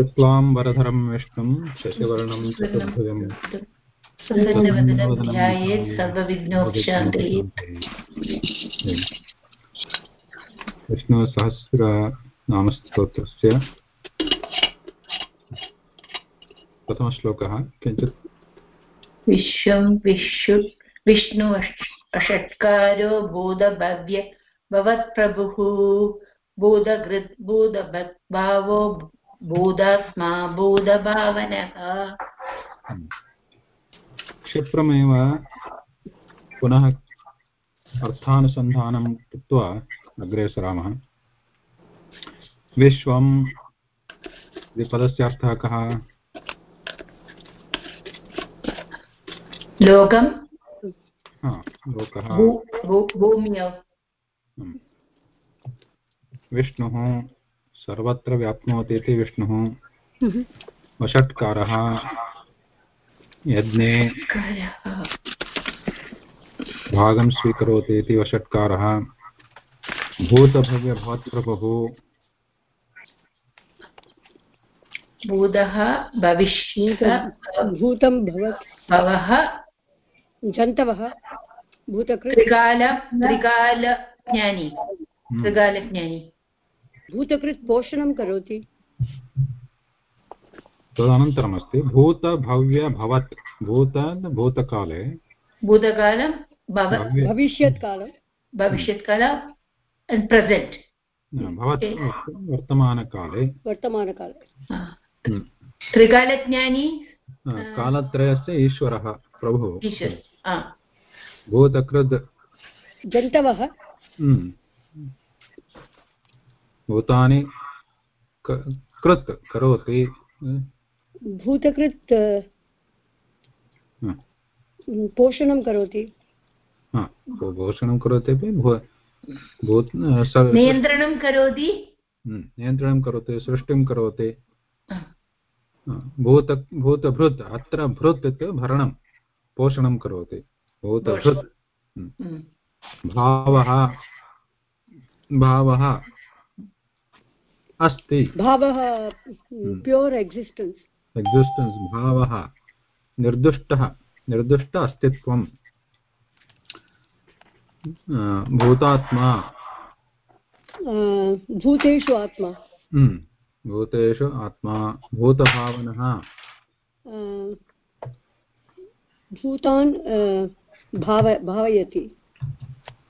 शुक्लां वरधरं विष्णुं शशिवर्णं चतुर्भुजं प्रसन्नवदनं ध्यायेत् सर्वविघ्नोपशान्तये विष्णुसहस्रनामस्तोत्रस्य प्रथमश्लोकः किञ्चित् विश्वं विश्वु विष्णु अषट्कारो बोधभव्य भवत्प्रभुः। बोधकृत् बोधभद्भावो बोधभावनः। क्षिप्रमेव पुनः अर्थानुसन्धानं कृत्वा अग्रे सरामः। विश्वं पदस्य अर्थः कः? लोकं? लोकः। भूम्यौ। विष्णुः सर्वत्र व्याप्नोति इति विष्णुः वषट्कारः। यज्ञे भागं स्वीकरोति इति वषट्कारः। भूतभव्यभवत्प्रभुः भूतः भविष्य भूतं भवत् भवः जन्तवः। भूतकृत् त्रिकाल त्रिकालज्ञानी। त्रिकालज्ञानी। भूतकृत् पोषणं करोति। तदनन्तरमस्ति भूतभव्यभवत् भूत भूतकाले। भूतकालं भविष्यत्कालं। भविष्यत्काल प्रेसेण्ट् भवत् वर्तमानकाले। वर्तमानकाले। त्रिकालज्ञानी कालत्रयस्य ईश्वरः प्रभुः। ईश्वर भूतकृद्। जन्तवः। भूतानि कृत् करोति। भूतकृत् पोषणं करोति। पोषणं करोति अपि नियन्त्रणं करोति। नियन्त्रणं करोति सृष्टिं करोति। भूत भूतभृत् अत्र भृत् इत्युक्ते भरणं पोषणं करोति। भूतभृत्। भावः भावः। अस्ति। भावः प्योर् एक्सिस्टेन्स्। एक्सिस्टेन्स् भावः निर्दुष्टः निर्दुष्ट अस्तित्वं भूतात्मा। भूतेषु आत्मा। भूतेषु आत्मा भूतभावनः। भूतान् भाव भावयति।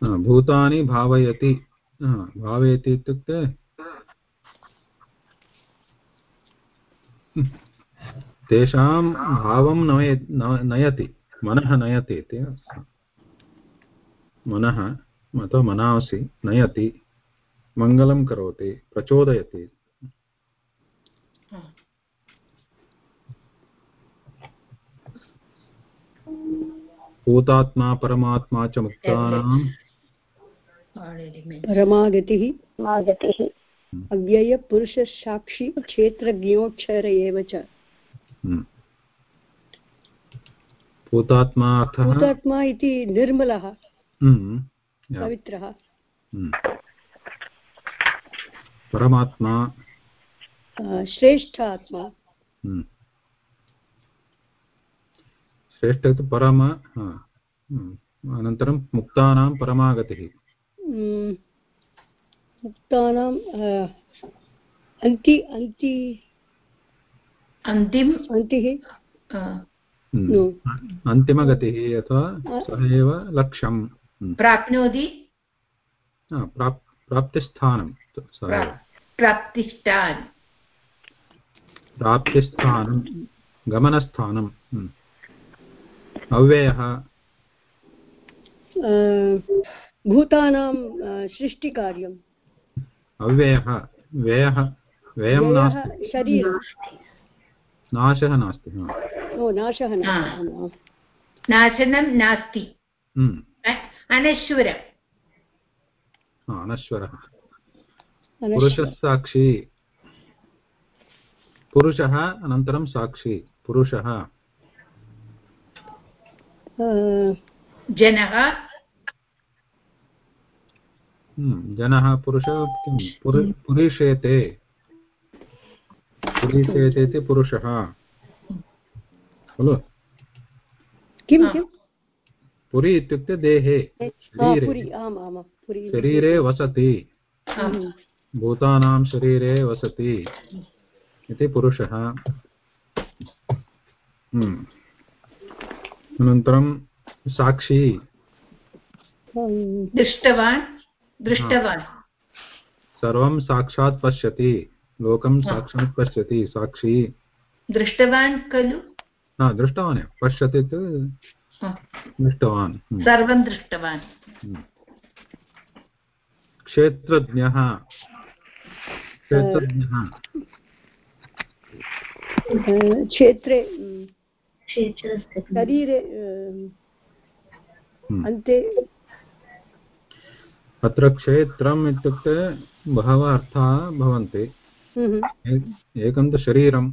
भूतानि भावयति। भावयति इत्युक्ते तेषां भावं नय नयति। मनः नयति इति। मनः अथवा मनांसि नयति। मङ्गलं करोति प्रचोदयति। भूतात्मा परमात्मा च मुक्तानां। परमागतिः। अव्ययपुरुषसाक्षी क्षेत्रज्ञोक्षर एव च भूतात्मा भूतात्मा इति निर्मलः पवित्रः। परमात्मा। श्रेष्ठ आत्मा श्रेष्ठ इति परम अनन्तरं मुक्तानां परमागतिः। मुक्तानाम् अन्ति अन्ति अन्तिम अन्तिः अन्तिमगतिः अथवा सः एव लक्ष्यं प्राप्नोति? प्राप्तिस्थानं प्राप्तिष्ठान्। प्राप्तिस्थानं गमनस्थानम् अव्ययः। भूतानां सृष्टिकार्यम्। अव्ययः व्ययः व्ययं नास्ति। शरीरं। नाशः नास्ति ओ नाशः नाशनं नास्ति। अनश्वर। अनश्वरः। पुरुषः साक्षी। पुरुषः अनन्तरं साक्षी। पुरुषः। जनः। जनः पुरुषः किं? पुरीषेते। पुरीचेत् इति पुरुषः। खलु? किं किं? पुरी इत्युक्ते देहे शरीरे। शरीरे वसति। हम्म. भूतानां शरीरे वसति इति पुरुषः। हम्म। अनन्तरं साक्षी। हम्म. दृष्टवान्। दृष्टवान् सर्वं साक्षात् पश्यति लोकं साक्षात् पश्यति साक्षी दृष्टवान् खलु हा दृष्टवान् एव। पश्यति हा. दृष्टवान् हम्म। सर्वं दृष्टवान्। क्षेत्रज्ञः क्षेत्रज्ञः क्षेत्रे शरीरे। अन्ते अत्र क्षेत्रम् इत्युक्ते बहवः अर्थाः भवन्ति। हम्म, एकं तु शरीरं.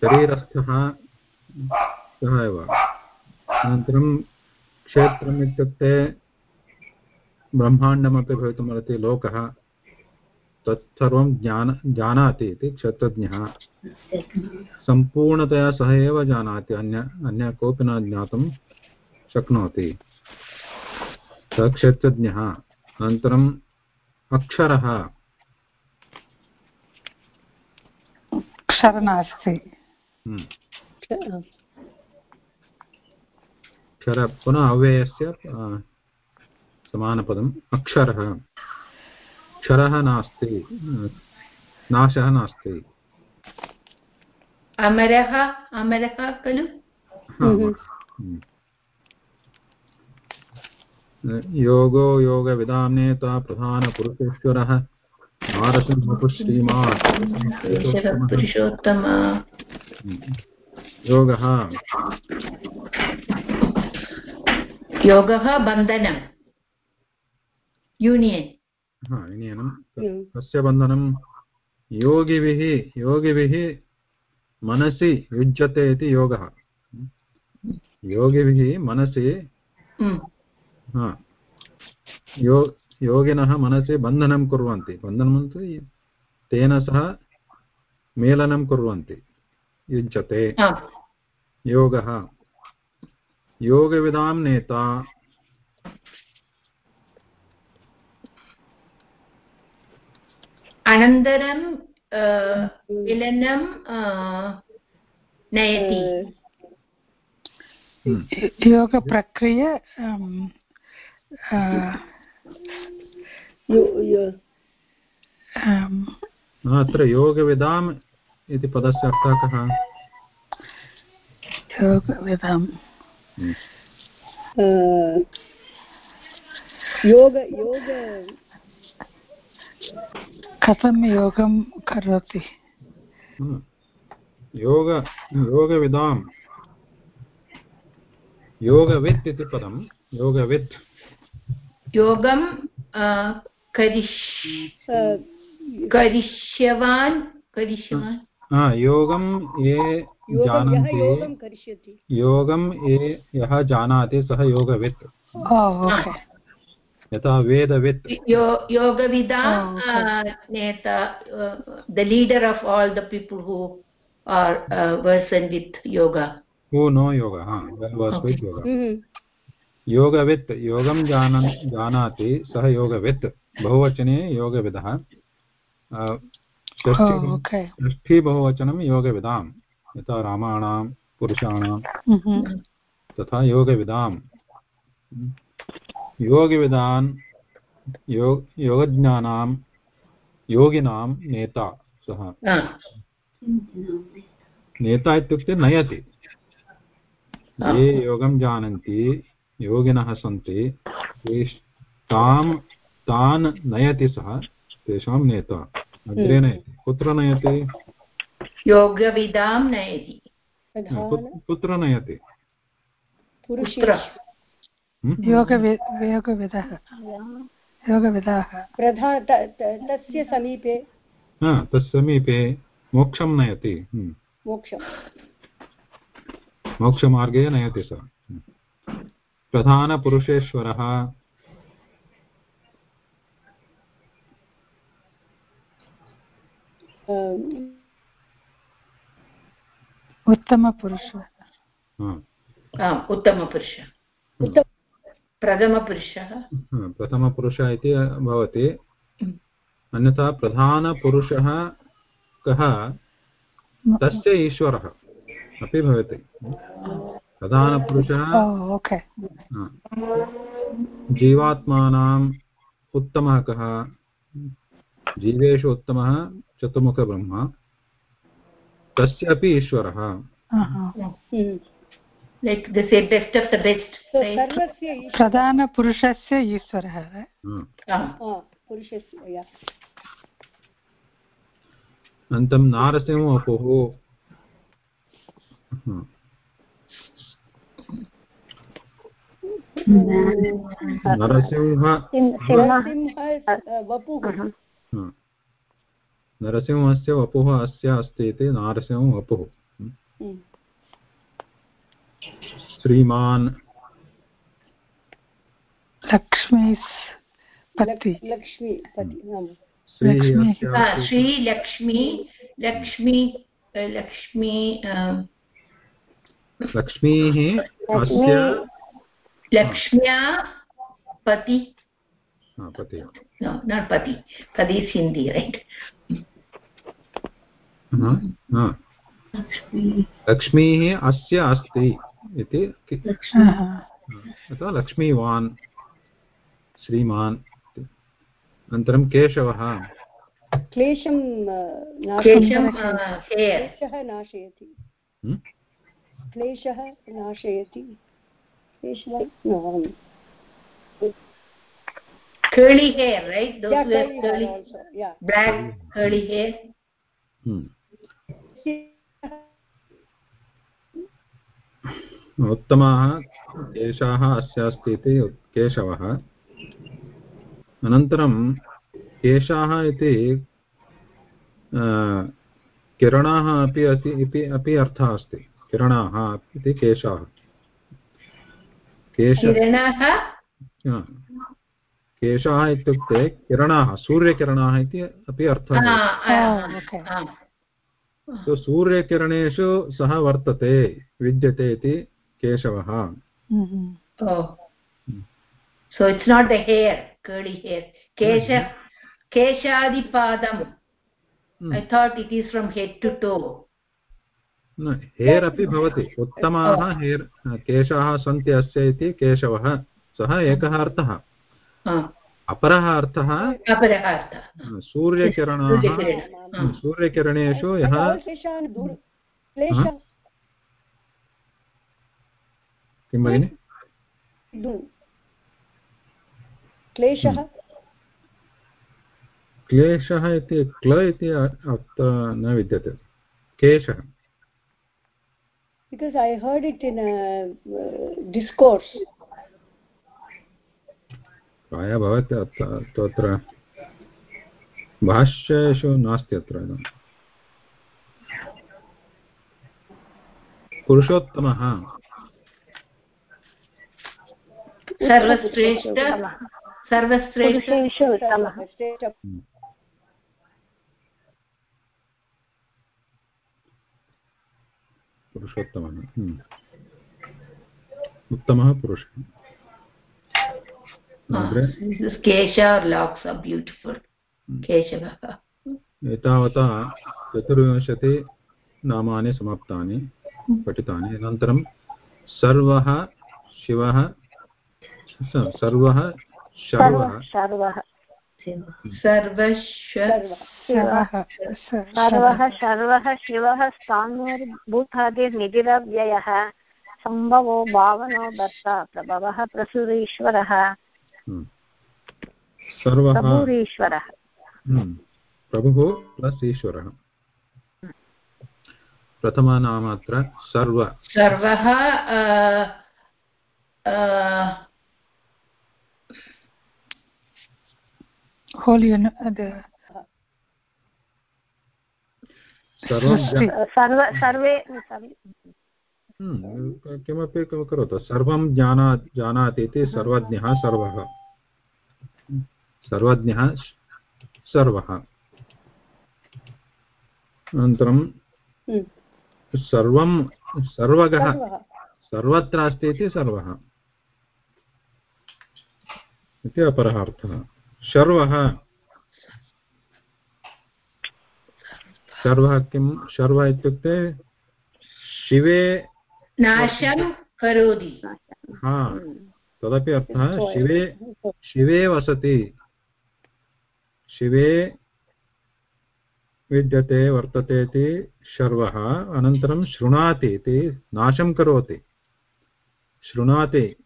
शरीरस्थः सः एव। अनन्तरं क्षेत्रम् इत्युक्ते ब्रह्माण्डमपि भवितुमर्हति लोकः। तत्सर्वं ज्ञान जानाति इति क्षेत्रज्ञः। सम्पूर्णतया सः एव जानाति अन्य अन्य कोऽपि न ज्ञातुं शक्नोति। सः क्षेत्रज्ञः अनन्तरम् अक्षरः। अक्षर नास्ति हम्म। क्षर पुनः अव्ययस्य समानपदम्। अक्षरः। क्षरः नास्ति। नाशः नास्ति। अमरः अमरः खलु। योगो योगविदां नेता प्रधानपुरुषेश्वरः। नारसिंहपुश्रीमान् योगः। योगः बन्धनं। यूनियन्। हा हम्म. तस्य बन्धनं योगिभिः योगिभिः मनसि युज्यते इति योगः। योगिभिः मनसि हम्म. यो योगिनः मनसि बन्धनं कुर्वन्ति। बन्धनं तेन सह मेलनं कुर्वन्ति। आम्. योगः। योगविदां नेता। अनन्तरं मिलनं नयति। योगप्रक्रिया अत्र योगविदाम् इति पदस्य अर्थः कः योगविदाम् योग योग कथं योगं करोति। योग योगविदां योगवित् इति पदं योगवित् योगं करिष्यवान् करिष्यवान्। योगं ये जानन्ति योगं ये यः जानाति सः योगवित्। यथा वेदवित्। यो योगविदा नेता the leader of all the people who are versed with yoga who know योगः योगवित् योगं जानन् जानाति सः योगवित् बहुवचने योगविदः। ओ षष्ठी बहुवचनं योगविदां यथा रामाणां पुरुषाणां Mhm. तथा योगविदां योगविदान् योग योगज्ञानां योगिनां नेता सः। नेता इत्युक्ते नयति। ये योगं जानन्ति योगिनः सन्ति तेष- तां तान् नयति सः तेषां नेता। अग्रे नयति कुत्र नयति? योगविदां नयति। कुत्र नयति? हम्म? योगवि योगविदः। योगविदाः। प्रधान त- त- तस्य समीपे। मोक्षं नयति। हम्म। मोक्षमार्गे नयति सः। हम्म। प्रधानपुरुषेश्वरः। उत्तमपुरुषः। हा, आम् उत्तमपुरुषः। उत्तम प्रथमपुरुषः। हा, प्रथमपुरुषः इति भवति। हम्म। अन्यथा प्रधानपुरुषः कः? तस्य ईश्वरः। अपि भवति। प्रधानपुरुषः। ओ ओके हा, जीवात्मानाम् उत्तमः कः? जीवेषु उत्तमः चतुर्मुखब्रह्म। तस्य अपि ईश्वरः। हम्म। Like the say best of the best So, सर्वस्य ईश्वर प्रधानपुरुषस्य ईश्वरः हा, आम् हा, पुरुषस्य या अनन्तरं नारसिंहवपुः हा, नरसिंह नरसिंह वपुः हा, नरसिंहस्य वपुः अस्य अस्ति इति नारसिंहवपुः हम्म। श्रीमान् लक्ष्मी लक्ष्मी पति आम्। श्रीः लक्ष्मी। अस्य अस्ति। श्रीलक्ष्मी लक्ष्मी लक्ष्मी लक्ष्मीः अस्य लक्ष्म्या पति। हा, पतिः। No not pati pati is hindi right? हा, हा, लक्ष्मीः अस्य अस्ति इति अथवा लक्ष्मीवान् श्रीमान् इति। अनन्तरं केशवः। क्लेशं नाशयति। हम्म? क्लेशः नाशयति। क्लेशः curly hair right those yeah, who have curly curly also, yeah. black curly hair हम्म। उत्तमाः केशाः अस्य अस्ति इति केशवः अनन्तरं केशाः इति किरणाः अपि अस्ति इति अपि अर्थः अस्ति किरणाः इति केशाः केशः केशः इत्युक्ते किरणाः सूर्यकिरणाः इति अपि अर्थः सूर्यकिरणेषु सः वर्तते विद्यते इति केशवः। केशादिपादम्. I thought it is from head to toe hair अपि भवति। उत्तमाः हेर् केशाः सन्ति अस्य इति केशवः। सः एकः अर्थः। अपरः अर्थः सूर्यकिरणाः. सूर्यकिरणेषु यः किं भगिनि? क्लेशः। क्लेशः इति क्ल इति न विद्यते। केशः। Because I heard it in a uh, discourse. प्रायः भवति तत्र भाष्येषु नास्ति अत्र पुरुषोत्तमः सर्वश्रेष्ठ सर्वश्रेष्ठ पुरुषेषु उत्तमः श्रेष्ठ पुरुषोत्तमः। हम्म। उत्तमः पुरुषः। keshavah एतावता चतुर्विंशति नामानि समाप्तानि पठितानि। अनन्तरं सर्वः शिवः सर्वः शर्वः। सर्वः सर्व शिवः स्थाणुर्भूतादिर्निधिरव्ययः सम्भवो भावनो भर्ता प्रभवः प्रसुरीश्वरः। प्रभुरीश्वरः। प्रभुः प्लस् ईश्वरः प्रथमनाम अत्र सर्व सर्वः uh, the सर्वं सर्वे- हम्म, किमपि क- करोतु। सर्वं जाना जानाति इति सर्वज्ञः सर्वः। सर्वज्ञः सर्वः। अनन्तरं हम्म, सर्वं सर्वगः। सर्वत्र अस्ति इति सर्वः। इति अपरः अर्थः। शर्वः। शर्वः किं? शर्व इत्युक्ते शिवे नाशं करोति। हा तदपि अर्थः शिवे शिवे वसति। शिवे विद्यते वर्तते इति शर्वः अनन्तरं शृणाति इति नाशं करोति। शृणाति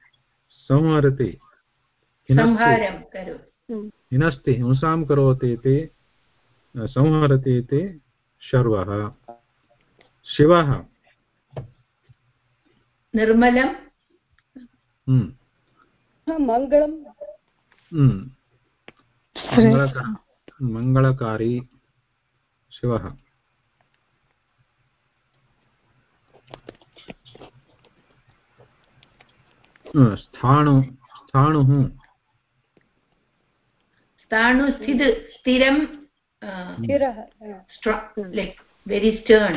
संहरति। संहारं करोति। हिनस्ति हिंसां करोति इति संहरति इति शर्वः। शिवः। निर्मलं हम्म, मङ्गलं हम्म, मङ्गलका- मङ्गलकारी शिवः। स्थाणु स्थाणुः। स्थाणुस्थित् स्थिरं स्थिरः लैक् वेरि स्टर्न्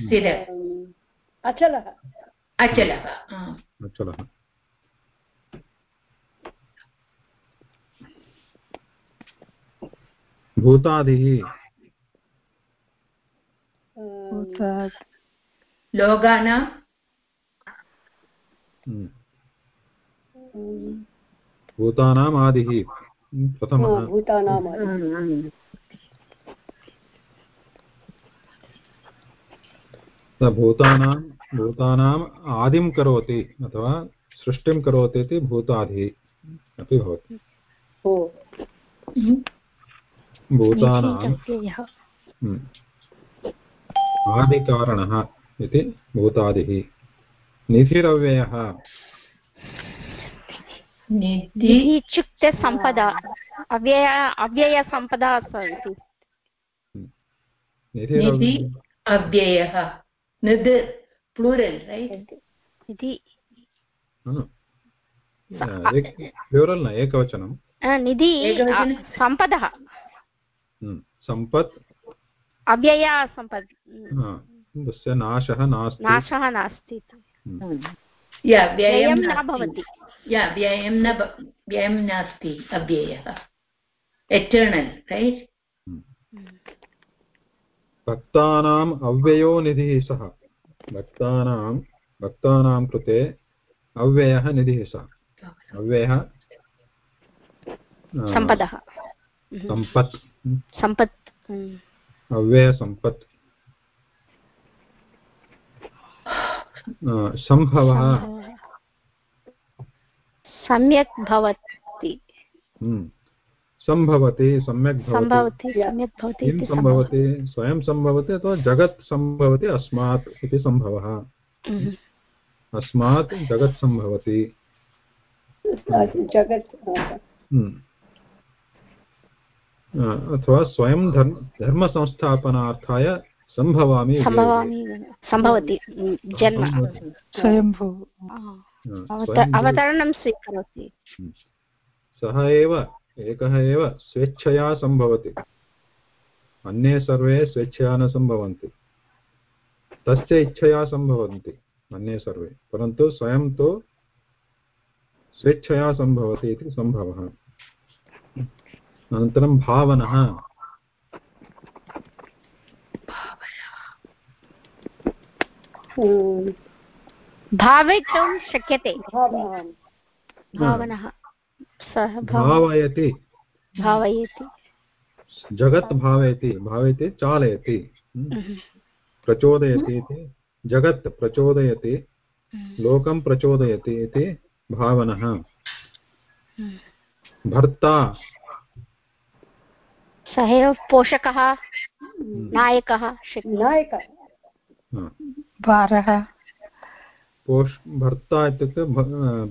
स्थिर अचलः अचलः अचलः भूतादिः हम्म, भूतानाम् आदिः प्रथमः भूतानाम् भूतानां भूतानाम् आदिं करोति अथवा सृष्टिं करोति इति भूतादिः अपि भवति। भूतानां। हम्म, आदिकारणः इति भूतादिः। निधिरव्ययः निधि इत्युक्ते सम्पदा अव्यय अव्ययसम्पदा सन्ति निधि अव्ययः। निद् प्लूरल् रैट् इति प्लूरल् न एकवचनं। निधि सम्पदः हम्म, सम्पत् अव्यय सम्पद् तस्य नाशः नास्ति। नाशः नास्ति या व्ययं व्ययं न नास्ति। भवति। या व्ययं न व्ययं नास्ति अव्ययः। एटर्नल् रैट् भक्तानाम् अव्ययो निधिः सः भक्तानां भक्तानां कृते अव्ययः निधिः सः अव्ययः सम्पदः। सम्पत्। सम्पत्। हम्म। अव्ययसम्पत्। सम्भवः सम्यक् भवति। हम्म, सम्भवति सम्यक् भवति। किं सम्भवति स्वयं सम्भवति अथवा जगत् सम्भवति अस्मात् इति सम्भवः हम्म। अस्मात् जगत् सम्भवति जगत् हा, हम्म। अथवा स्वयं धर्म धर्मसंस्थापनार्थाय सम्भवामि सम्भवति। हम्म, जन्म अवतरणं स्वीकरोति। सः एव एकः एव स्वेच्छया सम्भवति। अन्ये सर्वे स्वेच्छया न सम्भवन्ति। तस्य इच्छया सम्भवन्ति अन्ये सर्वे। परन्तु स्वयं तु स्वेच्छया सम्भवति इति सम्भवः। अनन्तरं भावनः। भावयितुं शक्यते। भावः भावनः। सः भावयति। भावयति। जगत् भावयति। भावयति चालयति। हम्म, प्रचोदयति इति। जगत् प्रचोदयति। लोकं प्रचोदयति इति भावनः। भर्ता। सः एव पोषकः नायकः नायकः। भारः पोष भर्ता इत्युक्ते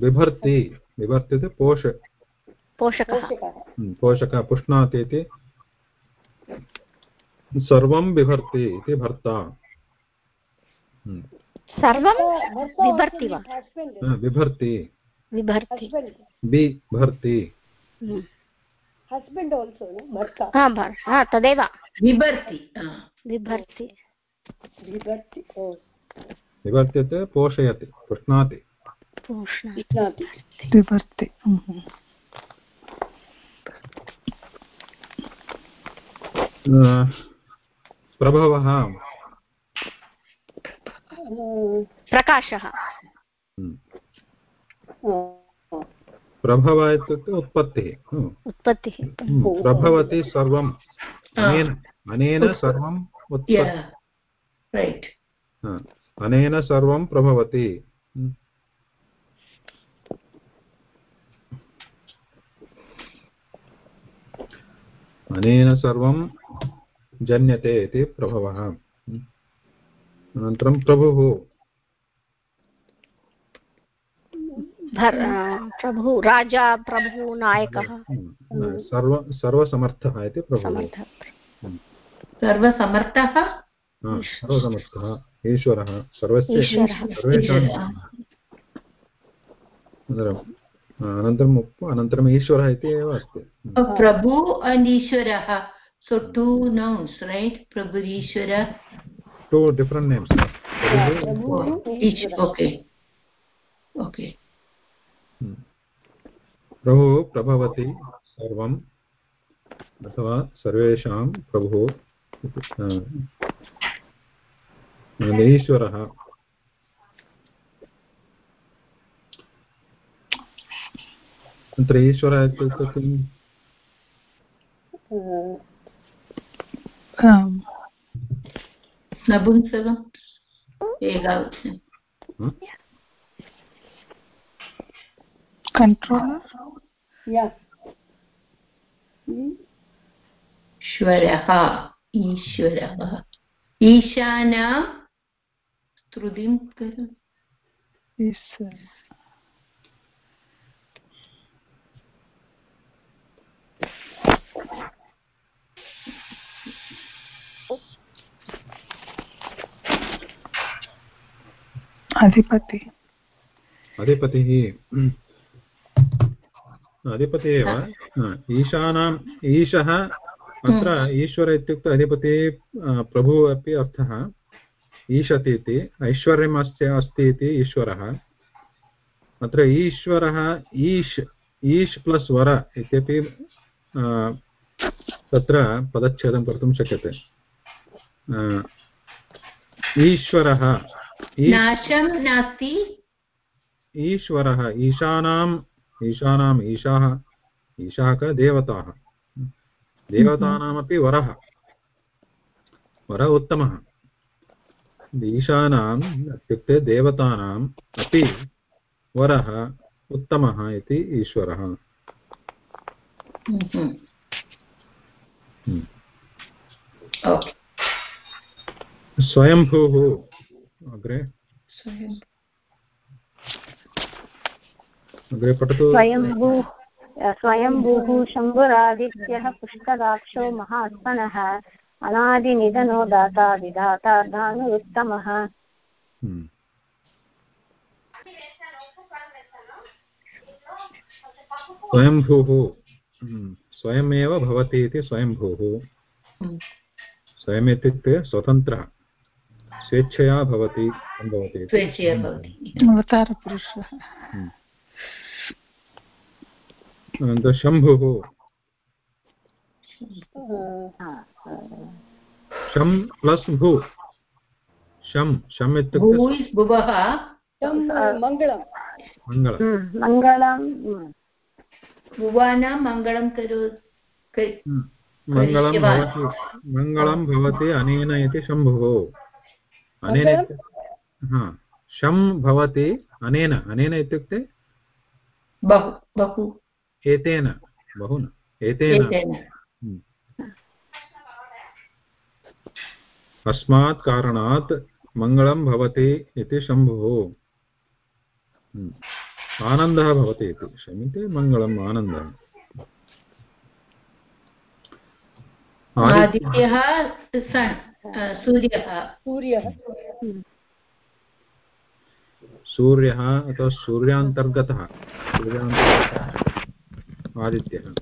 बिभर्ति बिभर्ति इति पोष। पोषकः। पोषकः। हम्म, पुष्णाति इति। सर्वं बिभर्ति इति भर्ता। हम्म, सर्वं बिभर्ति वा? हस्बेण्ड् हा, बिभर्ति बिभर्ति हस्बेण्ड् बिभर्ति hmm, husband also no? bharta हा तदेव। बिभर्ति हा। बिभर्ति oh निवर्त्यते पोषयति पुष्णाति। विभर्ति हम्म। प्रभवः। प्रकाशः। हम्म। uh, प्रभव इत्युक्ते उत्पत्तिः। हम्म। उत्पत्तिः। हम्म, प्रभवति सर्वम् अनेन अनेन सर्वम् उत्पत्ति. हा, अनेन सर्वं प्रभवति। हम्म। अनेन सर्वं जन्यते इति प्रभवः। हम्म। अनन्तरं प्रभुः। भर् प्रभुः राजा प्रभुः नायकः। हम्म, सर्व सर्वसमर्थः इति प्रभुः। सर्वसमर्थः? सर्वसमर्थः। ईश्वरः सर्वस्य ईश्वरः। सर्वेषां अनन्तरम् अनन्तरम् अनन्तरम् ईश्वरः इति एव अस्ति। प्रभु and ईश्वरः। So two nouns right? prabhu ishwara two different names prabhu each okay. Okay. प्रभुः प्रभवति सर्वम् अथवा सर्वेषां प्रभुः अ, अनन्तरम् ईश्वरः इत्युक्ते किम्? नपुंसकम् एकावचनं? कण्ट्रोलर्? ईश्वरः ईश्वरः ईशानां करोतु ईश्वर अधिपति अधिपतिः अधिपतिः एव ईशानाम् ईशः अत्र ईश्वर इत्युक्ते अधिपतिः प्रभुः अपि अर्थः ईशति इति ऐश्वर्यम् अस्ति अस्ति इति ईश्वरः। अत्र ईश्वरः ईश् ईश् प्लस् वर इत्यपि तत्र पदच्छेदं कर्तुं शक्यते। ईश्वरः ईश् नाशं नास्ति। ईश्वरः ईशानाम् ईशानाम् ईशाः ईशाः क देवताः। देवतानामपि वरः। वरः उत्तमः। ईशानाम् इत्युक्ते देवतानाम् अपि वरः उत्तमः इति ईश्वरः Mhm. Hmm. स्वयंभूः अग्रे अग्रे पठतु स्वयंभूः स्वयंभूः शम्भुरादित्यः पुष्कराक्षो महात्मनः अनादिनिधनो दाता विधाता दानुरुत्तमः Hmm. स्वयंभूः Hmm. स्वयमेव भवति इति स्वयंभूः। Hmm. स्वयम् इत्युक्ते स्वतन्त्रः स्वेच्छया भवति अवतारपुरुषः। अनन्तरं शम्भुः। शं प्लस् भू। शं शम् भू इत्युक्ते भुवः। तं मङ्गलम्। मङ्गलं मङ्गलं भुवानां मङ्गलं मङ्गलं भवति मङ्गलं भवति अनेन इति शम्भुः अनेन हा शं भवति अनेन। अनेन इत्युक्ते बहु बहु। एतेन बहु न एतेन एतेन अस्मात् कारणात् मङ्गलं भवति इति शम्भुः। हम्म। आनन्दः भवति इति। शमिते मङ्गलम् आनन्दः आदि- आदित्यः सूर्यः। सूर्यः। सूर्यः अथवा सूर्यान्तर्गतः। सूर्यान्तर्गतः। आदित्यः।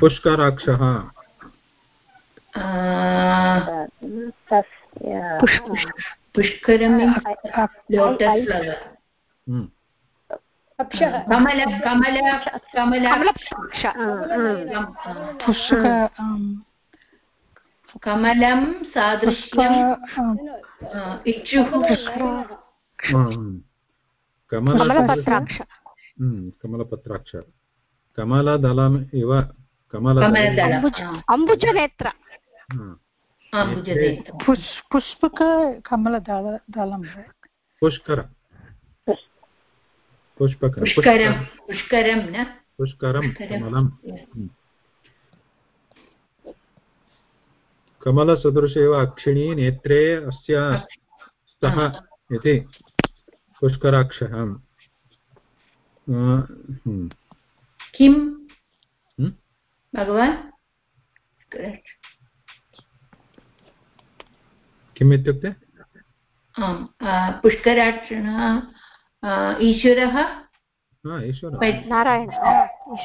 पुष्कराक्षः। पुष्करं लोटस् फ्लवर् हम्म, कमल कमल कमल। कमलपत्राक्ष इक्षुः कमलपत्राक्ष। हम्म, कमलपत्राक्ष। कमलदलम् इव कमलदले अम्बुजनेत्र पुष्पक कमलदल पुष्कर पुष्पक पुष्करं पुष्करं न पुष्करं पुष्करं कमलं कमलसदृश एव अक्षिणी नेत्रे अस्य स्तः इति पुष्कराक्षः किं हम्म, भगवान्? किम् इत्युक्ते आम् पुष्कराक्षणः ईश्वरः? हा नारायण।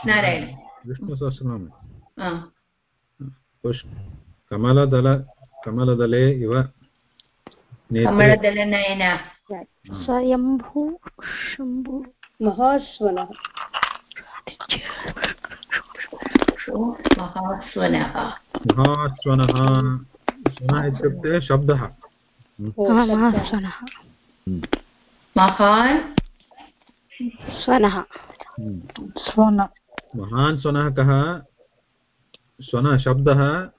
नारायण विष्णुसहस्रनाम। कमलदल कमलदले इव कमलदलनयन। स्वयम्भू शम्भु महास्वनः महास्वनः महास्वनः स्वनः। इत्युक्ते शब्दः। महान्? स्वनः। हम्म। स्वन। महान् स्वनः कः? स्वनः शब्दः।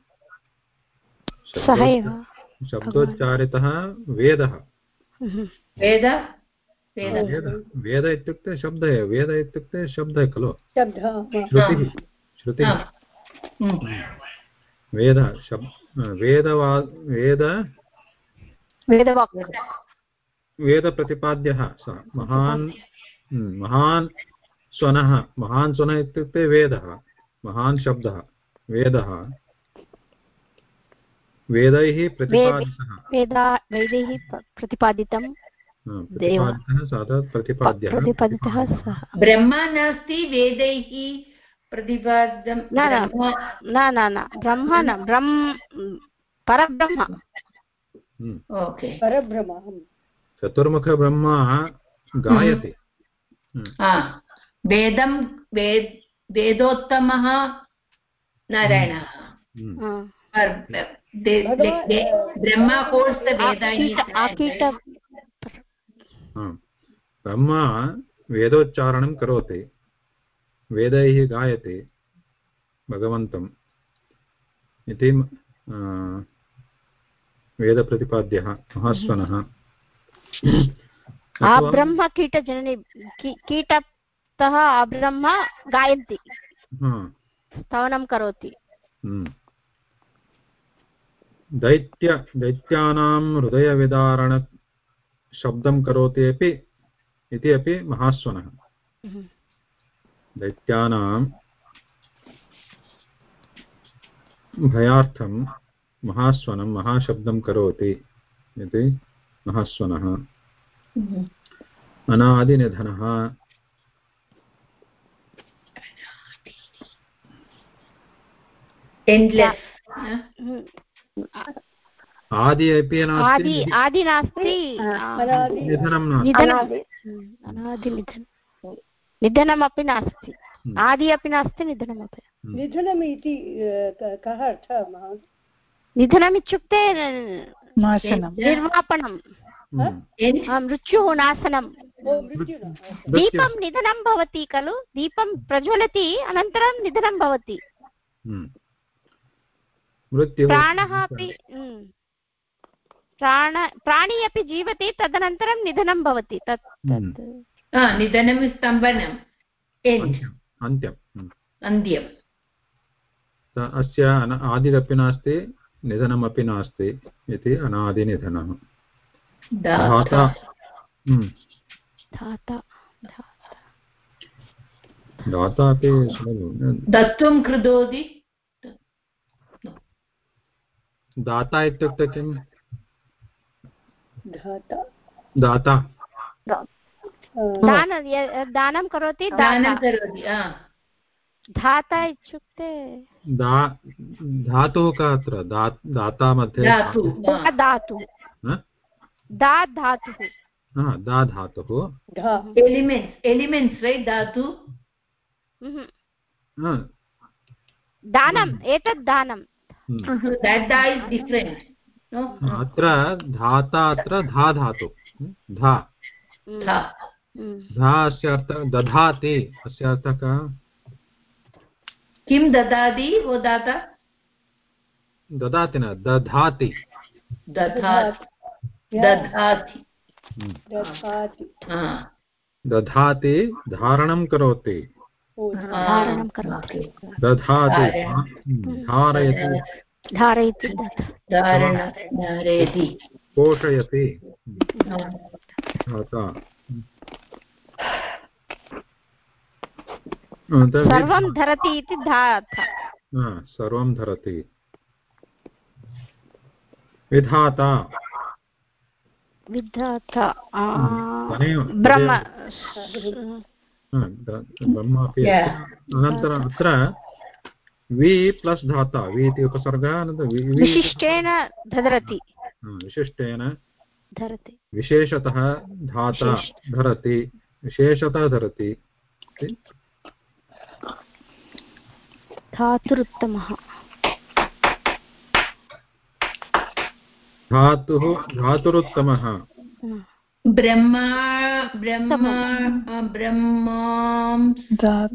सः एव शब्दोच्चारितः वेदः। हम्म। वेद? वेद। वेद वेद इत्युक्ते शब्दः एव। वेद इत्युक्ते शब्दः खलु। शब्दः श्रुतिः। श्रुतिः. हम्म. वेदः शब् वेदवा वेद वेदप्रतिपाद्यः सः महान् महान् स्वनः महान् स्वनः इत्युक्ते वेदः महान् शब्दः वेदः। वेदैः प्रतिपादितः। वेदा वेदैः प्रतिपादितं प्रतिपादितः सः प्रतिपाद्यः। प्रतिपादितः सः। ब्रह्मा नास्ति वेदैः प्रतिपाद्यं न, न। ब्रह्म न न न ब्रह्म न ब्रह्म परब्रह्म हम्म। ओके परब्रह्म चतुर्मुखब्रह्मा गायति हम्म, वेदं वेद वेदोत्तमः नारायणः हम्म, हा। Uh? हा। ब्रह्मा वेदोच्चारणं करोति वेदैः गायति भगवन्तम् इति वेदप्रतिपाद्यः महास्वनः। आब्रह्म कीटजननी कीटतः आब्रह्म गायन्ति। हा, स्तवनं करोति। हम्म। दैत्य दैत्यानां हृदयविदारणशब्दं करोति अपि इति अपि महास्वनः। हम्म। दैत्यानां भयार्थं महास्वनं महाशब्दं करोति इति महास्वनः। Mhm. अनादिनिधनः? हम्म। आदि अपि आदि नास्ति। आदि नास्ति। अनादि। निधनं नास्ति। हम्म, निधनमपि नास्ति। हम्म, आदि अपि नास्ति निधनमपि निधनम् इति कः अर्थः नाशनं निर्वापणं हम्म। मृत्युः नाशनं। दीपं निधनं भवति खलु। दीपं प्रज्वलति अनन्तरं निधनं भवति। हम्म। प्राणः अपि हम्म, प्राण प्राणी अपि जीवति तदनन्तरं निधनं भवति। तत् हम्म। तत्। Is Stambanam. End. अन्त्यम् अन्त्यम् अस्य आदिरपि नास्ति निधनमपि नास्ति इति अनादिनिधनः धाता। दाता अपि Dattum दाता इत्युक्ते किं धाता दाता दान य- दानं करोति. धाता इत्युक्ते दा धातुः का अत्र? दाता मध्ये धातु दा धातुः। दा धातुः। हा, दा धातुः। धा एलिमेण्ट्स् एलिमेण्ट्स् रैट् धातु। Mhm. दानम् एतत् दानं। हम्म। अत्र धाता अत्र धा धातु। धा। Mm. धा अस्य अर्थः दधाति। अस्य अर्थः कः? किं ददाति वो दाता? ददाति न दधाति। दधाति। दधाति। हम्म। दधाति। हा। दधाति धारणं करोति। ओ धारणं करोति। दधाति हम्म, धारयति। धारयति। धारयति। पोषयति हा। धाता हा, तद् सर्वं धरति इति धाता सर्वं धरति। विधाता। विधाता ब्रह्म। ब्रह्म अपि अनन्तरम् अत्र वि प्लस् धाता। वि इति उपसर्गः अनन्तरं विशिष्टेन धरति। विशिष्टेन धरति। विशेषतः धाता धरति। विशेषतः धरति। धातुरुत्तमः। धातुः धातुरुत्तमः. ब्रह्मा ब्रह्मा ब्रह्मा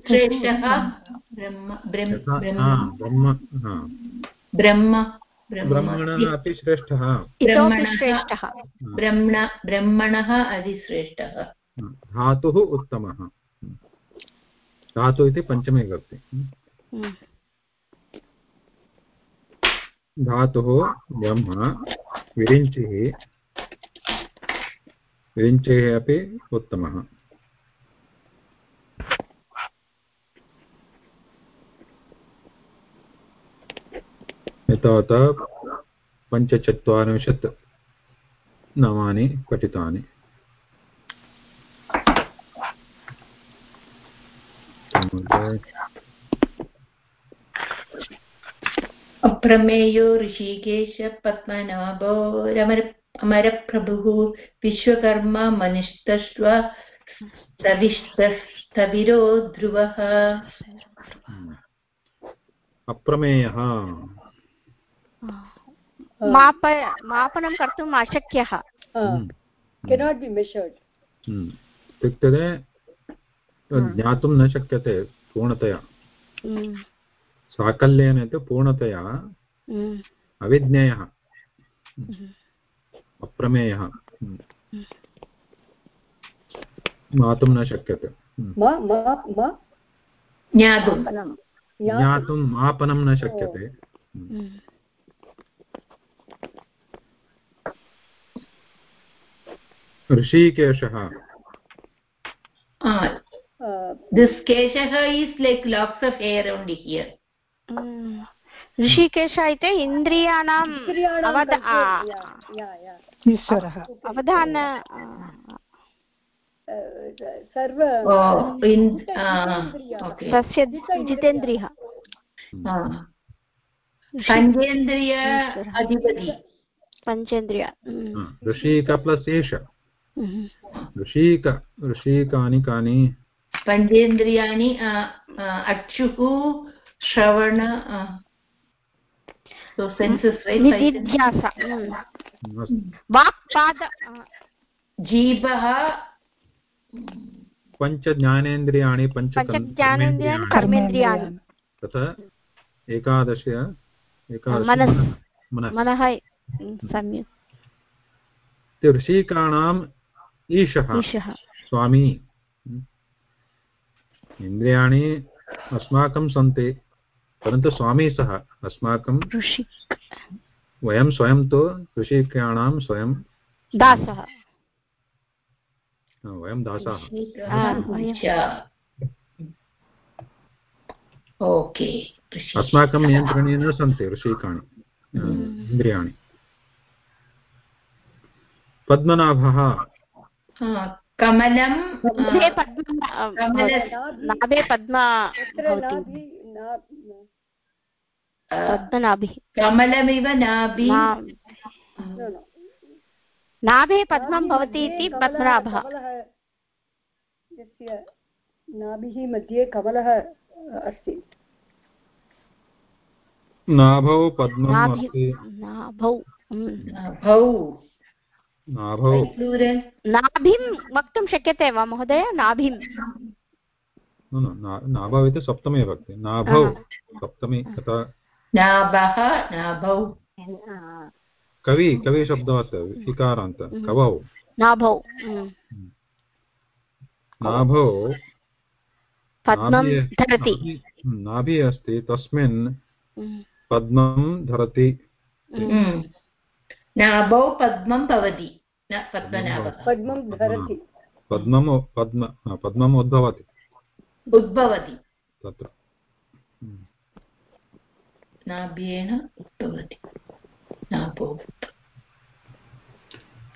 श्रेष्ठः ब्रह्म ब्रह्म यथा हा, ब्रह्म। ब्रह्म हा, ब्रह्म ब्रह्मणः अपि श्रेष्ठः। ब्रह्मणः श्रेष्ठः। ब्रह्मण ब्रह्मणः अधिश्रेष्ठः धातुः उत्तमः। धातु इति पञ्चमे विभक्ति. धातुः ब्रह्म विरिञ्चिः। विरिञ्चिः अपि उत्तमः। एतावता पञ्चचत्वारिंशत् नामानि पठितानि। अप्रमेयो ऋषिकेश पद्मनाभो रमर अमरप्रभुः विश्वकर्मा मनिष्ठश्व स्थविरो ध्रुवः अप्रमेयः। माप मापनं कर्तुम् अशक्यः। केनाट् बि मेशर्ड् हम्म। इत्युक्ते ज्ञातुं न शक्यते पूर्णतया। Mm. साकल्येन इति पूर्णतया Mm. अविज्ञेयः अप्रमेयः हम्म। ज्ञातुं न शक्यते हम्म। मा मा मा ज्ञातुं आपनं न शक्यते. ऋषिकेशः this keshaha is like locks of hair only here. Rishikesh इति इन्द्रियाणाम् अवध ईश्वरः। अवधान सर्व तस्य जितेन्द्रियः। uh, पञ्चेन्द्रिय अधिपति। पञ्चेन्द्रिय। Mm. ऋषिक प्लस् एष. ऋषिक ऋषिकानि कानि? पञ्चेन्द्रियाणि अक्षुः श्रवण so senses right. निधिध्यास Mm. अस्तु। वाक्पाद uh, जीवः पञ्चज्ञानेन्द्रियाणि पञ्च पञ्चज्ञानेन्द्रियाणि कर्मेन्द्रियाणि कर्मेन्द्रियाणि तथा एकादश एकादश मनः सम्यक्। ऋषिकाणाम् ईशः। ईशः। स्वामी। इन्द्रियाणि अस्माकं सन्ति। परन्तु स्वामी सः अस्माकं ऋषि। वयं स्वयं तु ऋषिकाणां स्वयं दासः। वयं दासाः। ओके अस्माकं नियन्त्रणे न सन्ति ऋषिकाणि इन्द्रियाणि। पद्मनाभः। कमलं पद्म पद्म पद्मनाभिः। कमलमिव नाभि. नाभे पद्मं भवति इति पद्मनाभः। यस्य नाभिः मध्ये कमलः अस्ति। नाभौ पद्मम् नाभि। नाभौ। हम्म। वक्तुं शक्यते वा महोदय? नाभिं। न, न, ना- नाभौ इति सप्तमी भक्ति। नाभौ हा। सप्तमी तथा नाभः नाभौ। कवि कवि शब्दवत् इकारान्त कवौ। नाभौ। हम्म। नाभौ। पद्मं नाभि धरति। नाभि- अस्ति तस्मिन् हम्म। पद्मं धरति। हम्म। नाभौ पद्मं भवति। न पद्मनाभः। पद्मं धरति पद्मम् पद्म पद्मम् उद्भवति। उद्भवति। तत्र। नाभ्येन उद्भवति। नाभो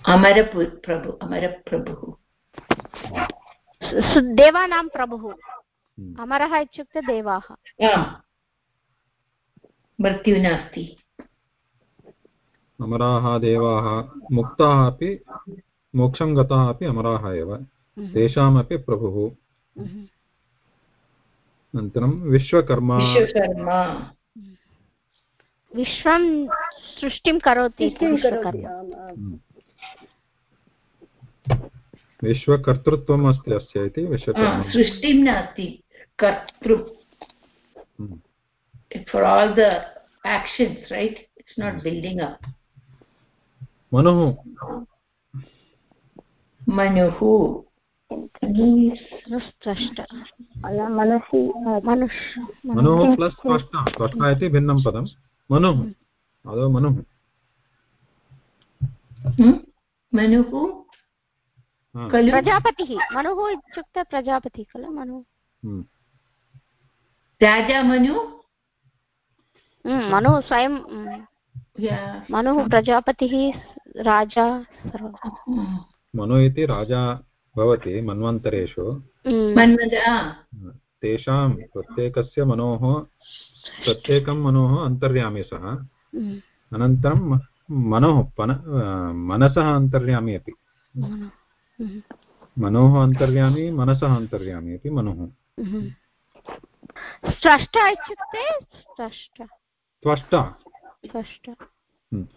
अमरपु प्रभु अमरप्रभुः। देवानां प्रभुः। हम्म। अमरः इत्युक्ते देवाः। मृत्युः नास्ति। अमराः देवाः मुक्ताः अपि मोक्षं गताः अपि अमराः एव। तेषामपि प्रभुः। हम्म। अनन्तरं विश्वकर्मा। विश्वकर्मा। विश्वं सृष्टिं करोति हम्म। विश्वकर्तृत्वम् अस्ति अस्य इति विश्वकर्मा। सृष्टिं नास्ति। कर्तृ हम्म। for all the actions right? It's not building up मनुः मनुष्य मनुः प्लस् त्वष्टा त्वष्टा इति भिन्नं पदं। मनुः आदौ मनुः खलु प्रजापतिः। मनुः इत्युक्ते प्रजापतिः खलु मनुः। राजा मनु मनुः स्वयं मनुः प्रजापतिः राजा. मनु इति राजा भवति मन्वन्तरेषु। हम्म, तेषां प्रत्येकस्य मनोः प्रत्येकं मनोः अन्तर्यामि सः। हम्म, अनन्तरं मनोः पन मनसः अन्तर्यामि अपि हम्म, मनोः अन्तर्यामि मनसः अन्तर्यामि अपि मनुः। स्रष्ट इत्युक्ते स्रष्ट। त्वष्टा। स्रष्ट हम्म।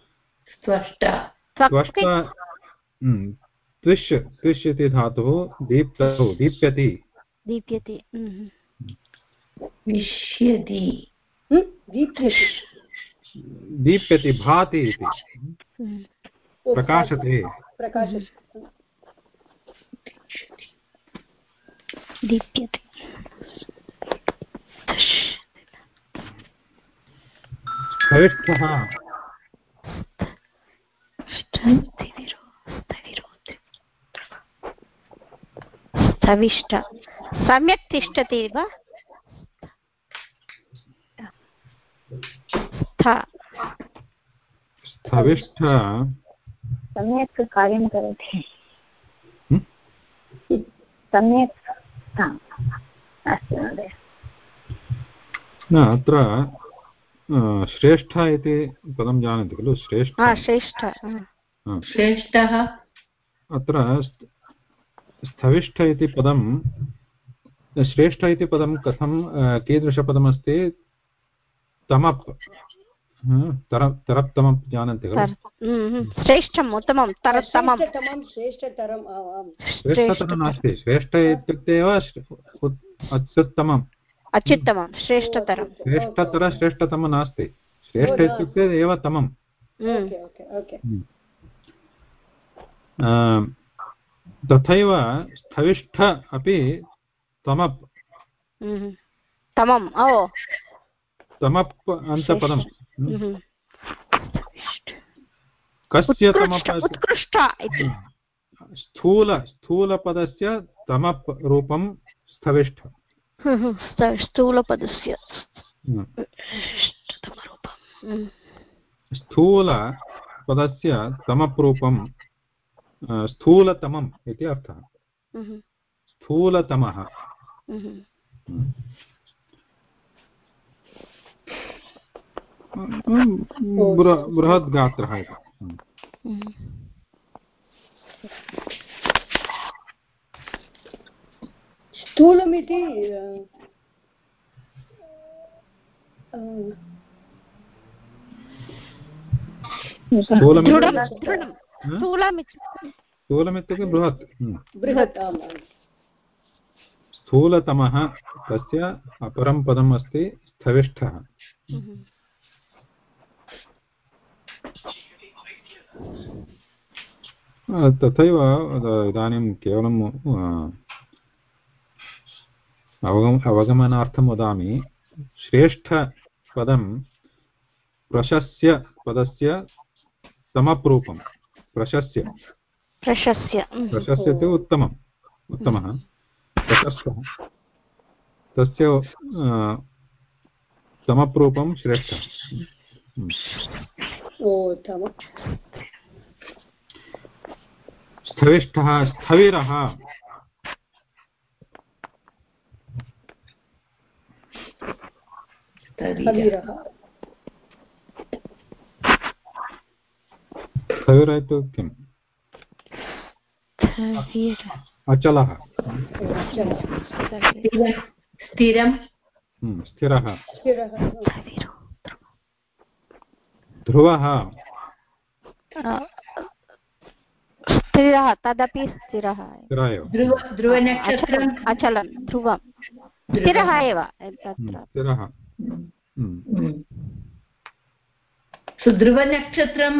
हम्म, त्विष् त्विष् इति धातुः दीप्तौ दीप्यति। दीप्यते हम्म, हम्म, दीप्यते। दीप्यति भाति इति। हम्म, प्रकाशते। प्रकाशते। दीप्यते। कविष्ठः स्थविष्ट सम्यक् तिष्ठति वा? स्थविष्ठ सम्यक् कार्यं करोति। सम्यक् अस्तु महोदय। न अत्र श्रेष्ठ इति पदं जानन्ति खलु? श्रेष्ठ। श्रेष्ठ. श्रेष्ठः? अत्र स्थविष्ठ इति पदं श्रेष्ठ इति पदं कथं कीदृशपदमस्ति? तमप्। ह, तर तरप् तमप् जानन्ति खलु? तर्- हम्म, हम्म. श्रेष्ठम् उत्तमं आम् श्रेष्ठतरं नास्ति। श्रेष्ठ इत्युक्ते एव उत्- अत्युत्तमं श्रेष्ठतरं। श्रेष्ठतर श्रेष्ठतमं नास्ति। श्रेष्ठ इत्युक्ते एव तमम् हम्म, अ, तथैव स्थविष्ठ अपि तमप् हम्म. तमम् ओ। तमप् अन्तपदं। हम्म. कस्य उत्कृष्ट स्थूल स्थूलपदस्य तमप् रूपं स्थविष्ठ। हम्म, स्थ- स्थूलपदस्य। हम्म। हम्म. स्थूलपदस्य तमप् रूपं अ, स्थूलतमम् इति अर्थः। हम्म, स्थूलतमः। हम्म, बृह- बृहत् गात्रः इति। स्थूलमिति स्थूलमिति दृढं दृढं हा? स्थूलमित्युक्ते बृहत् हम्म। बृहत् स्थूलतमः तस्य अपरं पदम् अस्ति स्थविष्ठः तथैव इदानीं केवलं अवगम अवगमनार्थं वदामि श्रेष्ठपदं प्रशस्य पदस्य समप्रूपं प्रशस्य। प्रशस्य। प्रशस्य इति उत्तमम्। उत्तमः। प्रशस्तः। तस्य समप्रूपं श्रेष्ठः। स्थविष्ठः स्थविरः। स्थविरः स्थविर इत्युक्ते किम् अचलः स्थिर- स्थिरं हम्म, स्थिरः स्थिरः ध्रुवः स्थिरः तदपि स्थिरः स्थिर ध्रुव ध्रुवनक्षत्रम् अचलं ध्रुवं स्थिरः एव हम्म, स्थिरः। हम्म, ध्रुवनक्षत्रं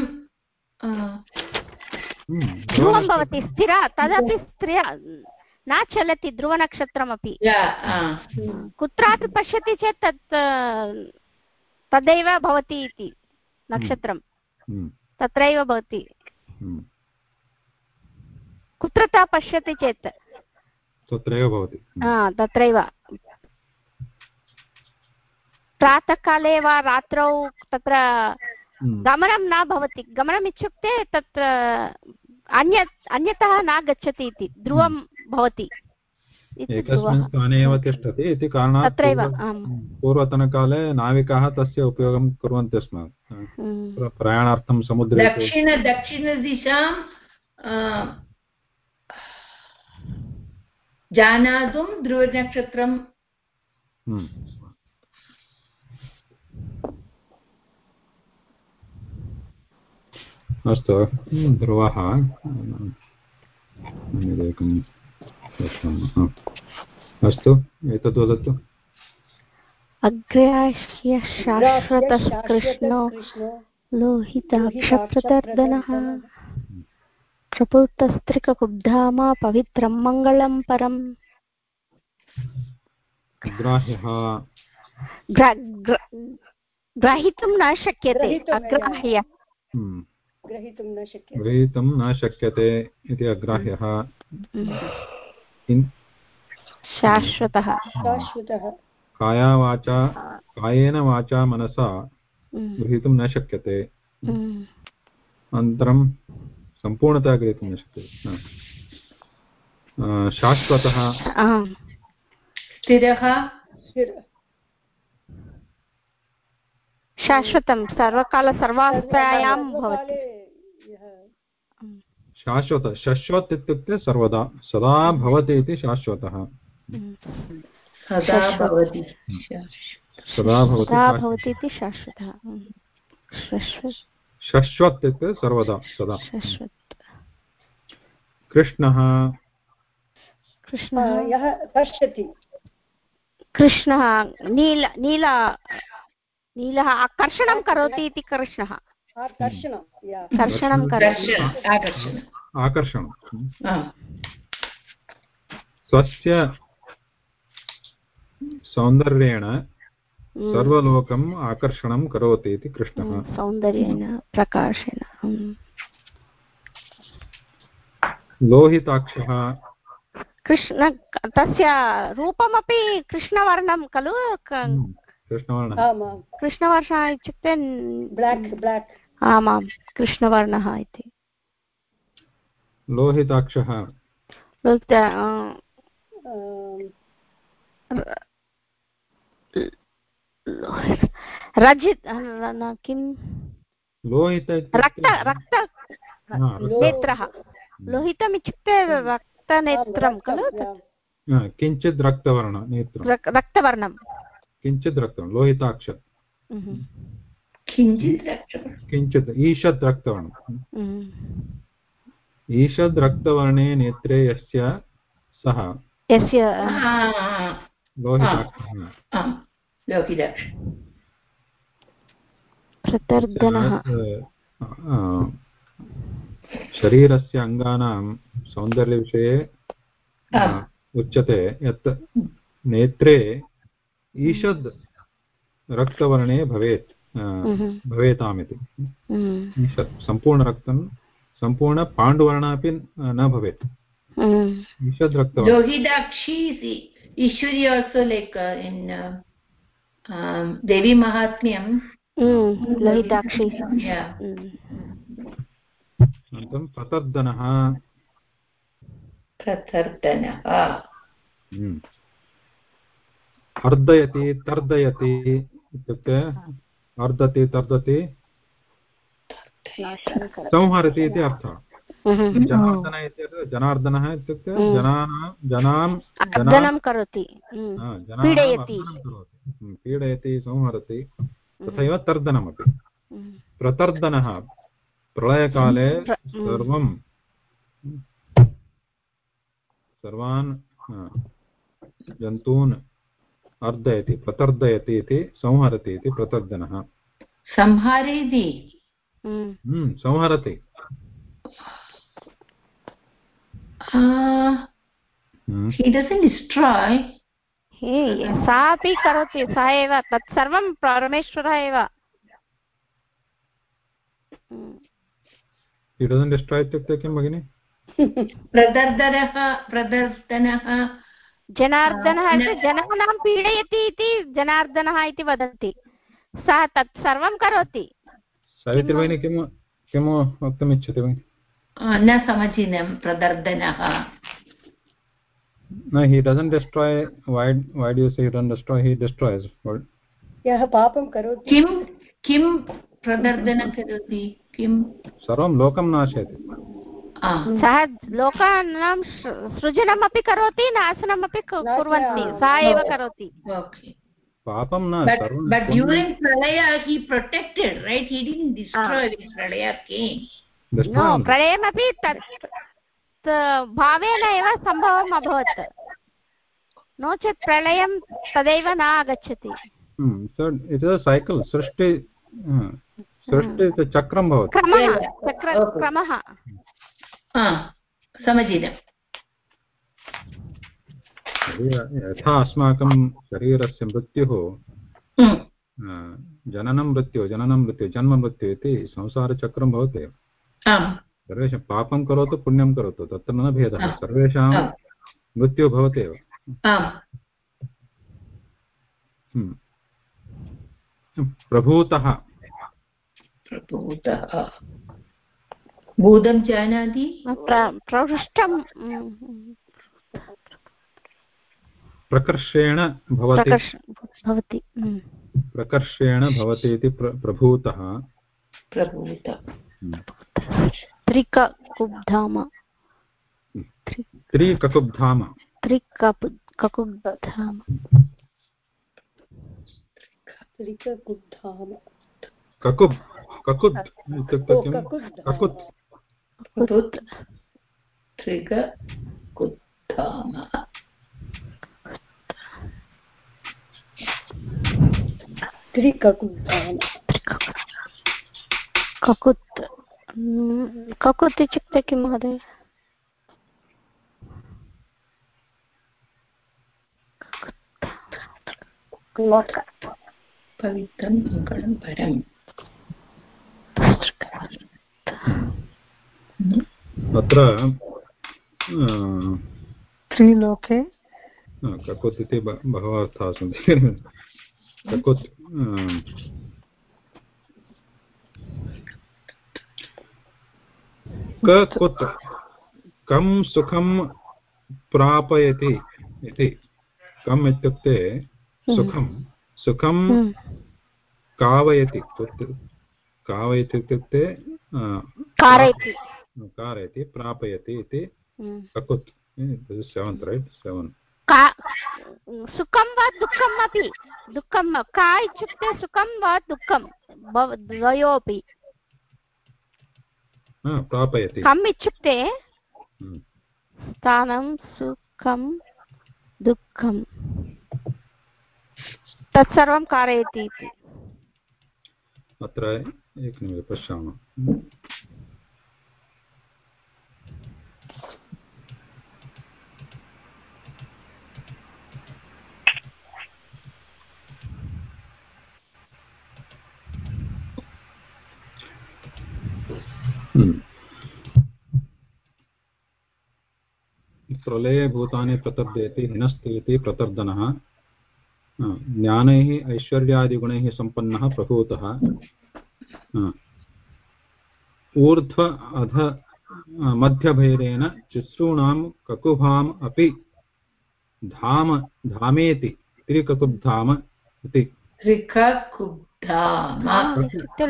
हम्म, ध्रुवं भवति स्थिर तदपि स्थिर न चलति ध्रुवनक्षत्रमपि। या, आ, कुत्रापि पश्यति चेत् तत् तदैव भवति इति नक्षत्रं। तत्रैव भवति। कुत्रतः पश्यति चेत्। तत्रैव भवति। हम्म, तत्रैव। प्रातःकाले वा रात्रौ तत्र हम्म, गमनं न भवति। गमनम् इत्युक्ते तत्र अन्य अन्यतः न गच्छति इति। ध्रुवं भवति। एकस्मिन् स्थाने एव तिष्ठति। इति कारणात् तत्रैव पूर्वतनकाले नाविकाः तस्य उपयोगं कुर्वन्ति स्म। हम्म। प्र- प्रयाणार्थं समुद्रे दक्षिण दक्षिणदिशां अ, जानातुं ध्रुवनक्षत्रं हम्म, अस्तु ध्रुवः। पश्यामः अस्तु एतत् वदतु। अग्र्याह्य शाश्वतः कृष्णो कृष्णो। लोहिताक्षप्रदर्दनः प्रपुत्तस्त्रिककुब्धामा पवित्रं मङ्गलं परम्। ग्रहीतुं न शक्यते अग्राह्य। हम्म, ग्रहीतुं न शक्यते। ग्रहीतुं न शक्यते इति अग्राह्यः। शाश्वतः। शाश्वतः। काया वाचा कायेन वाचा मनसा हम्म, गृहीतुं न शक्यते। हम्म, अनन्तरं सम्पूर्णतया गृहीतुं न शक्यते। शाश्वतः। स्थिरः। शाश्वतं। सर्वकाल सर्वावस्थायां भवति। शाश्वत शश्वत् इत्युक्ते सर्वदा सदा भवति इति शाश्वतः। सदा भवति सदा इति शाश्वतः। शाश्वत इत्युक्ते सर्वदा सदा। शाश्वत। कृष्णः। कृष्णः। यः पश्यति। कृष्णः नील नील नीलः आकर्षणं करोति इति कृष्णः। आकर्षणं कर्षणं करोति। आकर्षण। आकर्षणं। आ, स्वस्य सौन्दर्येण सर्वलोकम् आकर्षणं करोति इति कृष्णः सौन्दर्येण प्रकाशेन। लोहिताक्षः कृष्ण तस्य रूपमपि कृष्णवर्णं खलु कृष्णवर्णः इत्युक्ते ब्लाक् ब्लाक् आमां कृष्णवर्णः इति लोहिताक्षः लोहित लोहित- रजित न किं? लोहित रक्त रक्त नेत्रः. लोहितम् इत्युक्ते रक्तनेत्रं खलु? किञ्चित् रक्तवर्ण नेत्रं. रक्तवर्णं. किञ्चित् रक्तं लोहिताक्ष. किञ्चित् ईषत् रक्तवर्णम्. ईषद् रक्तवर्णे. नेत्रे यस्य सः यस्य लोहिताक्षः प्रतर्दनः। अ, शरीरस्य अङ्गानां सौन्दर्यविषये उच्यते यत् नेत्रे ईषद् रक्तवर्णे भवेत् Mhm. भवेतामिति। Mhm. ईषत् सम्पूर्णरक्तं सम्पूर्णपाण्डुवर्ण अपि न भवेत्. ईषद् रक्तवर्णः। लोहिताक्षी ईश्वरी also like in Devi Mahatmyam. अनन्तरं प्रतर्दनः प्रतर्दनः। अर्दयति तर्दयति इत्युक्ते अर्दति तर्दति संहरति इति अर्थः. जनार्दन इत्यर्थः जनार्दनः इत्युक्ते। जनाः जनां जनान् करोति पीडयति। हम्म, पीडयति संहरति तथैव तर्दनमपि Mhm. प्रतर्दनः प्रलयकाले हम्म। सर्वं सर्वान् जन्तून् अर्दयति प्रतर्दयति इति संहरति इति प्रतर्दनः संहारेति. हम्म, संहरति हम्म, he doesn't destroy हे सा अपि करोति सा एव तत् सर्वं परमेश्वरः एव। इत्युक्ते किं भगिनि? प्रदर्दनः प्रदर्दनः। जनार्दनः जनानां पीडयति इति जनार्दनः इति वदन्ति। सः तत् सर्वं करोति। सावित्री भगिनी किं किं वक्तुमिच्छति भगिनि? न समीचीनं प्रदर्दनः। No he doesn't destroy why why do you say he doesn't destroy he destroys What? यः पापं करोति किं किं प्रदर्दनं करोति किं सर्वं लोकं नाशयति आ, सः लोकानां सृजनमपि करोति नाशनमपि कुर्वन्ति सः एव करोति okay पापं but but during pralaya he protected right he didn't destroy when pralaya came no destroy. प्रलयमपि तत् भावेन एव सम्भवम् अभवत्। नो चेत् प्रलयं तदैव न आगच्छति। Hmm, it is a cycle सृष्टि सृष्टि चक्रं भवति। क्रमः शरीर- यथा अस्माकं शरीरस्य मृत्युः हम्म, जननं मृत्युः जननं मृत्युः जन्म मृत्युः इति संसारचक्रं भवति। सर्वेषां पापं करोतु पुण्यं करोतु तत्र न भेदः सर्वेषां मृत्युः भवति एव। हम्म। प्रभूतः। प्रभूतः। भूतं जानाति? प्र- प्रहृष्टं mm, प्रकर्षेण भवति। भवति। mm. प्रकर्षेण भवति इति प्र प्रभूतः। प्रभूत। त्रिककुब्धाम। त्रिककुब्धाम। त्रिकपु त्रिककुब्धाम। ककुब् ककुत् इत्युक्ते ओ, ककुत् कुत् त्रिककुब्धाम। ककुत् ककुत् इत्युक्ते किं महोदय पवित्रं मङ्गलं परम् तत्र आ, त्रिलोके ककुत् इति बहवः अर्थाः सन्ति ककुत् आ, ककुत् कं सुखं प्रापयति इति। कम् इत्युक्ते सुखं सुखं हम्म। कावयति कावयति इत्युक्ते कारयति। प्रापयति इति हम्म। ककुत् सेवन्त् रैट्? सेवन्। सुखं वा दुःखम् अपि? दुःखं का इत्युक्ते सुखं वा दुःखं? द्वयोपि। प्रापयति। कम् इत्युक्ते हम्म। स्थानं सुखं दुःखं। तत्सर्वं कारयति इति। अत्र एकनिमिषं पश्यामः। प्रलये भूतानि प्रतर्दयति हिनस्तीति प्रतर्दनः। हा, ज्ञानैः ऐश्वर्यादिगुणैः सम्पन्नः प्रभूतः। ऊर्ध्व अध मध्यभैरेण चित्सूणां ककुभाम् अपि धाम धामेति त्रिककुब्धाम इति। त्रिककुब्धाम।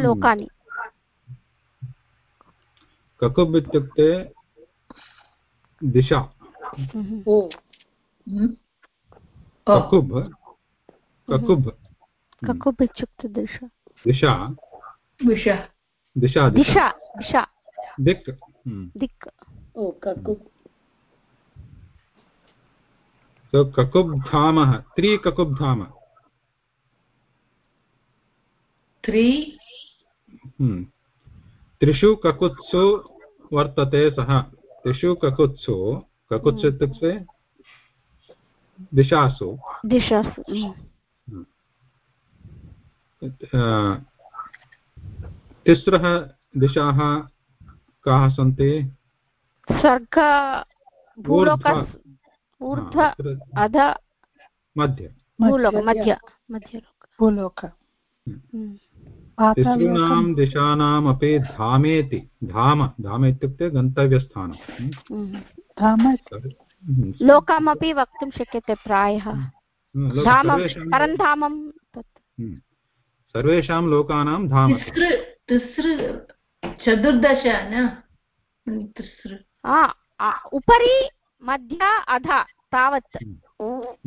लोकानि। ककुब् इत्युक्ते दिशा हम्म। ओ। हम्म? ककुब् ककुब् ककुब् इत्युक्ते दिशा। दिशा। दिशा दिशा। दिशा दिक्। हम्म। दिक्। ओ ककु। so ककुब्धामः त्रिककुब्धाम। त्रि। हम्म। त्रिषु ककुत्सु वर्तते सः। त्रिषु ककुत्सु ककुत्सु इत्युक्ते दिशासु। दिशासु हम्म। अ, तिस्रः दिशाः काः सन्ति? स्वर्ग भूलोक ऊर्ध्व- अध मध्ये। भूलोक मध्य मध्यलोक भूलोक। हम्म। तिसॄणां दिशानामपि धामेति धाम। धाम इत्युक्ते गन्तव्यस्थानं हम्म। हम्म। धाम हम्म। लोकमपि वक्तुं शक्यते प्रायः। धामं सर्वेषां- लोकानां धाम तिसृ तिसृ चतुर्दश न? तिसृ। आ, आ, उपरि मध्य अध तावत्।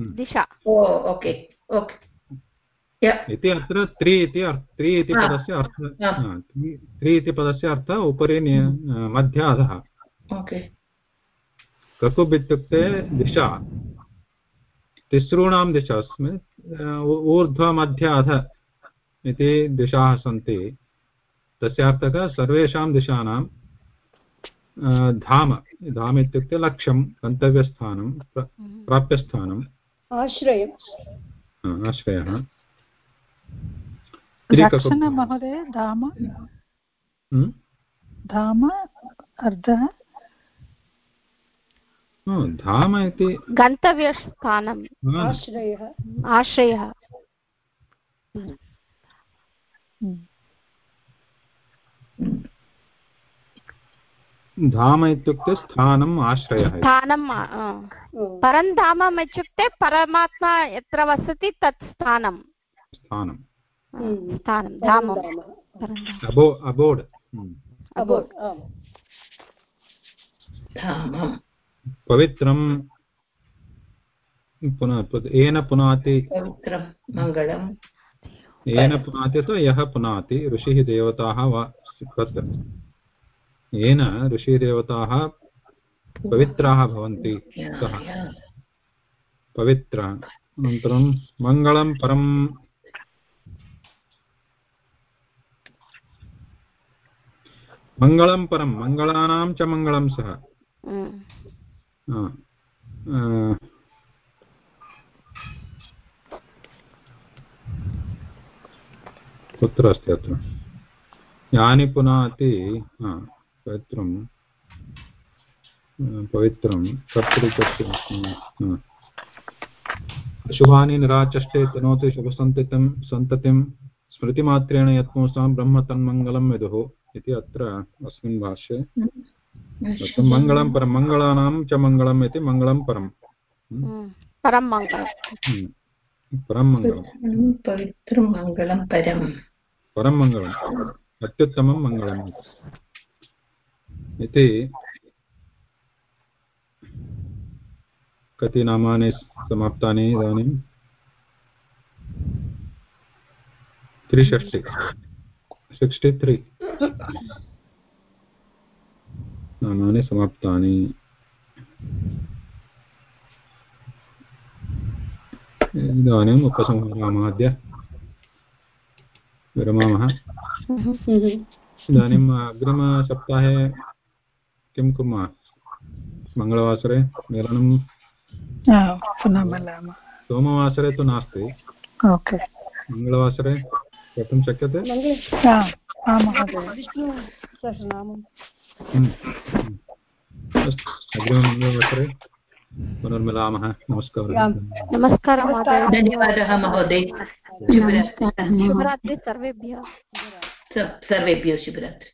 दिशा। Okay okay. इति अत्र त्रि इति त्रि इति. पदस्य अर्थः त्रि इति पदस्य अर्थः उपरि नि- मध्य अधः ककुब् इत्युक्ते दिशा। तिसॄणां दिशास्मिन् ऊर्ध्व मध्य अध इति दिशाः सन्ति। तस्य अर्थः सर्वेषां दिशानां धाम। धाम इत्युक्ते लक्ष्यं गन्तव्यस्थानं प्राप्यस्थानम् आश्रयं आश्रयः। लक्षण महोदय धाम हम्म? धाम अर्धः? हा, धाम इति गन्तव्यस्थानम् हा, आश्रयः आश्रयः। धाम इत्युक्ते स्थानम् आश्रयः आ, परन्धामम् इत्युक्ते परमात्मा यत्र वसति तत् स्थानम्। स्थानं धामं परन्धामः। परन्धामम् अबो अबोर्ड् हम्म। अबोट् आम् धामं पवित्रं पुनः पुनः- येन पुनाति येन पुनाति तो यः पुनाति ऋषिः देवताः वा तत् येन ऋषिदेवताः पवित्राः भवन्ति सः पवित्र अनन्तरं मङ्गलं परं मङ्गलं परं मङ्गलानां च मङ्गलं सः हम्म. कुत्र अस्ति अत्र यानि पुनाति पवित्रं पवित्रं कर्तृकर्तृ. अशुभानि निराचष्टे तनोति शुभसन्ततिं सन्ततिं स्मृतिमात्रेण यत्पुंसां ब्रह्म तन्मङ्गलं विदुः इति अत्र अस्मिन् भाष्ये। मङ्गलं परं मङ्गलानां च मङ्गलम् इति मङ्गलं परम्। हम्म, परं मङ्गलं। परं मङ्गलं पवित्रं मङ्गलं परम्। परं मङ्गलम्। अत्युत्तमं मङ्गलम् इति। कति नामानि समाप्तानि इदानीं? त्रिषष्टि। सिक्स्टि त्रि नामानि समाप्तानि इदानीम् उपसंहरामः अद्य विरमामः इदानीम् अग्रिमसप्ताहे किं कुर्मः मङ्गलवासरे मेलनं पुनः मिलामः। सोमवासरे तु नास्ति। ओके। मङ्गलवासरे कर्तुं शक्यते अग्रिममङ्गलवासरे पुनर्मिलामः नमस्कारः नमस्कारः धन्यवादः महोदय शुभरात्रि शुभरात्रि सर्वेभ्यः सर्वेभ्यो शुभरात्रि